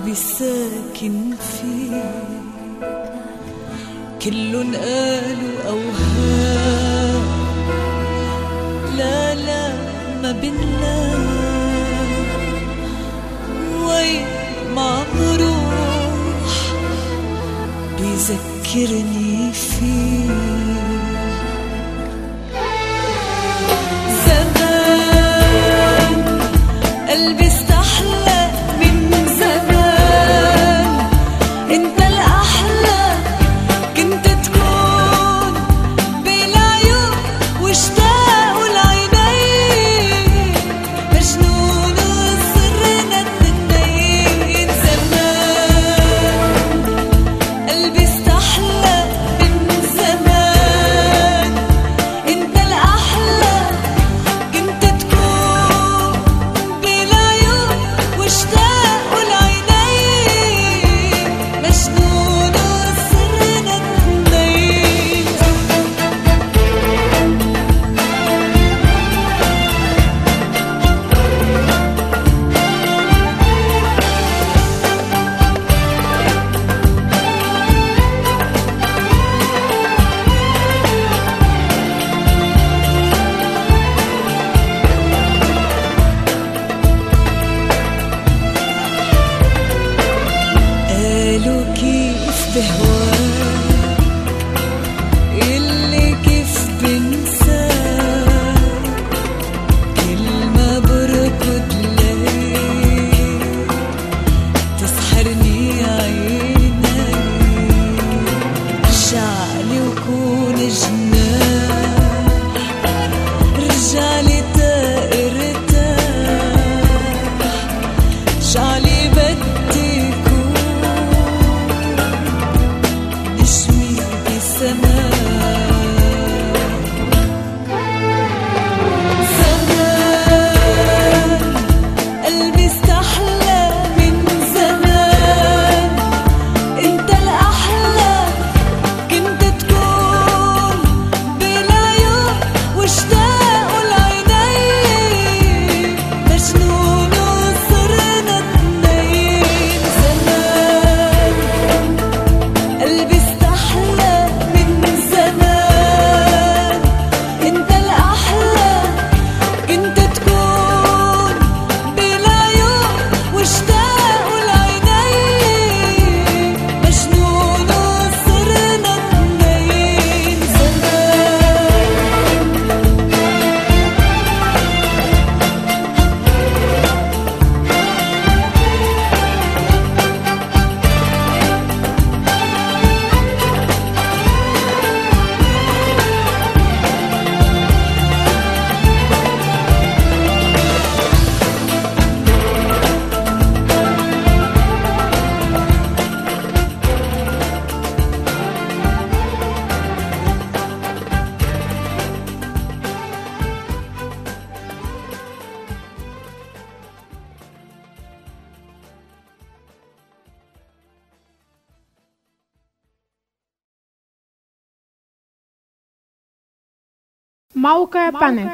قلبي ساكن فيه. كلن قالوا أوهام لا لا ما بنا وين ما بروح بيذكرني فيه. cool is Małkę panek.